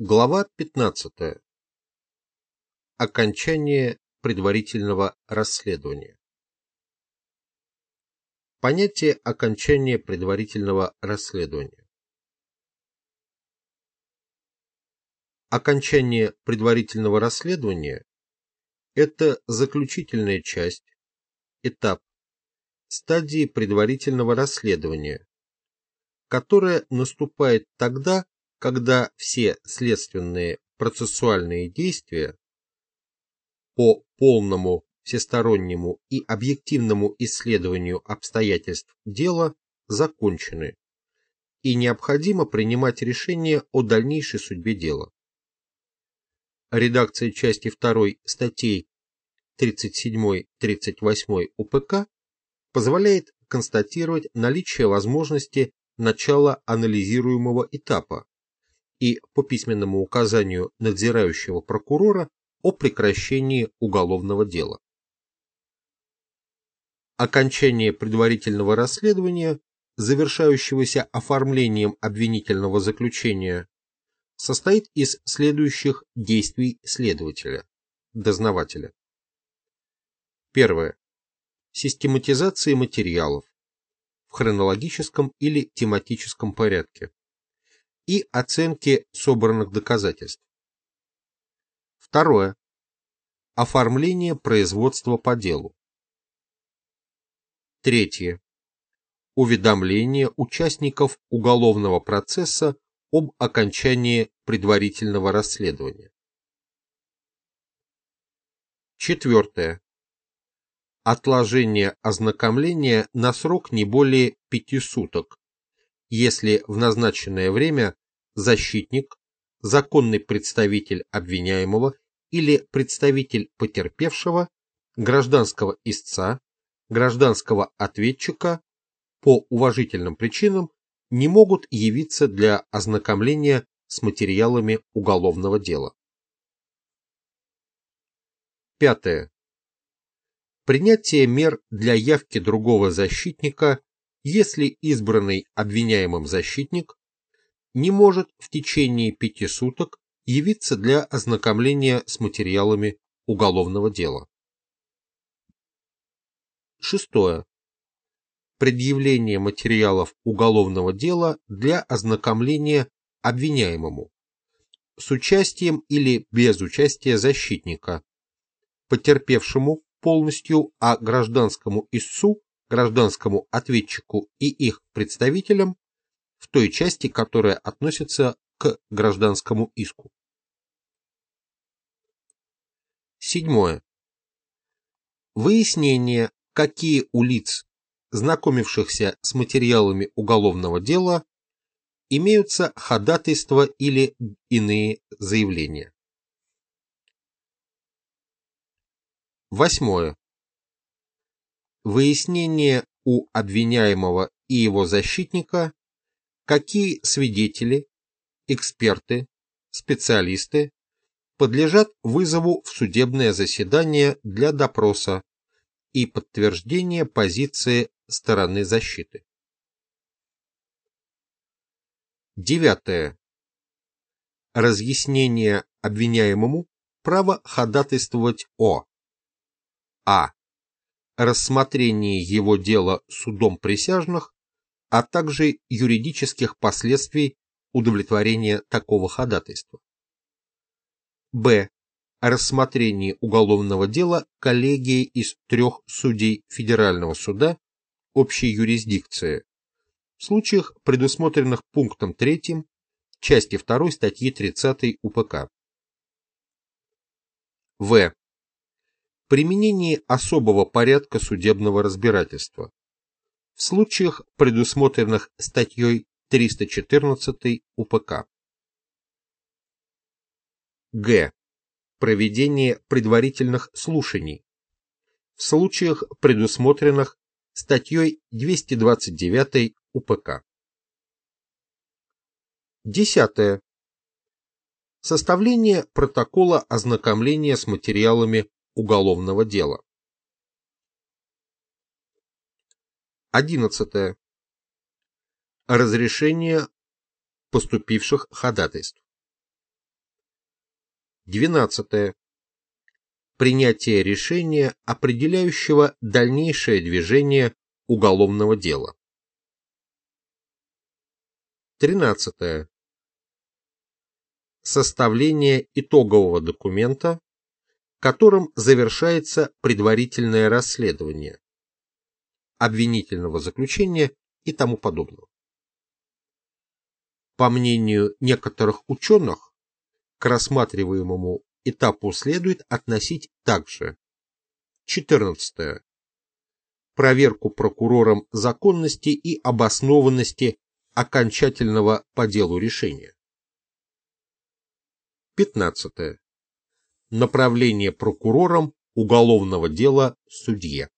Глава 15. Окончание предварительного расследования. Понятие окончания предварительного расследования. Окончание предварительного расследования – это заключительная часть, этап, стадии предварительного расследования, которая наступает тогда, когда все следственные процессуальные действия по полному, всестороннему и объективному исследованию обстоятельств дела закончены, и необходимо принимать решение о дальнейшей судьбе дела. Редакция части 2 статей 37-38 УПК позволяет констатировать наличие возможности начала анализируемого этапа, и по письменному указанию надзирающего прокурора о прекращении уголовного дела. Окончание предварительного расследования, завершающегося оформлением обвинительного заключения, состоит из следующих действий следователя, дознавателя. Первое. Систематизация материалов в хронологическом или тематическом порядке и оценки собранных доказательств. Второе. Оформление производства по делу. Третье. Уведомление участников уголовного процесса об окончании предварительного расследования. Четвертое. Отложение ознакомления на срок не более пяти суток если в назначенное время защитник, законный представитель обвиняемого или представитель потерпевшего, гражданского истца, гражданского ответчика по уважительным причинам не могут явиться для ознакомления с материалами уголовного дела. Пятое. Принятие мер для явки другого защитника если избранный обвиняемым защитник не может в течение пяти суток явиться для ознакомления с материалами уголовного дела. Шестое. Предъявление материалов уголовного дела для ознакомления обвиняемому с участием или без участия защитника, потерпевшему полностью, а гражданскому истцу гражданскому ответчику и их представителям в той части, которая относится к гражданскому иску. Седьмое. Выяснение, какие у лиц, знакомившихся с материалами уголовного дела, имеются ходатайства или иные заявления. Восьмое выяснение у обвиняемого и его защитника, какие свидетели, эксперты, специалисты подлежат вызову в судебное заседание для допроса и подтверждения позиции стороны защиты. Девятое. Разъяснение обвиняемому права ходатайствовать о а рассмотрении его дела судом присяжных, а также юридических последствий удовлетворения такого ходатайства. Б. Рассмотрении уголовного дела коллегии из трех судей Федерального суда общей юрисдикции в случаях, предусмотренных пунктом 3 части 2 статьи 30 УПК. В применении особого порядка судебного разбирательства в случаях, предусмотренных статьей 314 УПК. Г. Проведение предварительных слушаний в случаях, предусмотренных статьей 229 УПК. Десятое. Составление протокола ознакомления с материалами уголовного дела. 11. Разрешение поступивших ходатайств. 12. Принятие решения, определяющего дальнейшее движение уголовного дела. 13. Составление итогового документа, которым завершается предварительное расследование, обвинительного заключения и тому подобного. По мнению некоторых ученых, к рассматриваемому этапу следует относить также 14. Проверку прокурором законности и обоснованности окончательного по делу решения. 15. Направление прокурором уголовного дела судье.